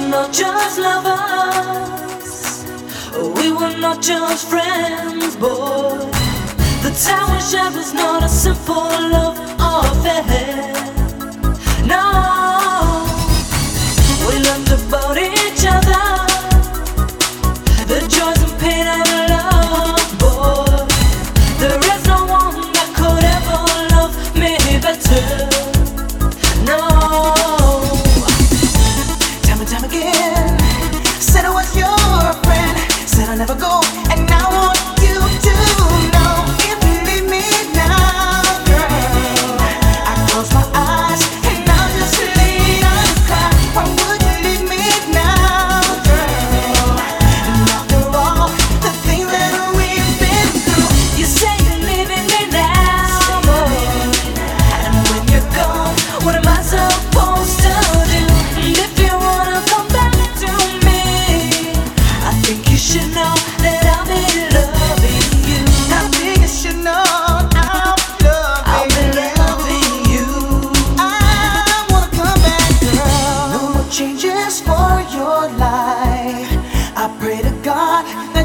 were not just lovers, we were not just friends, boy. The tower shadow is not a simple love affair. never go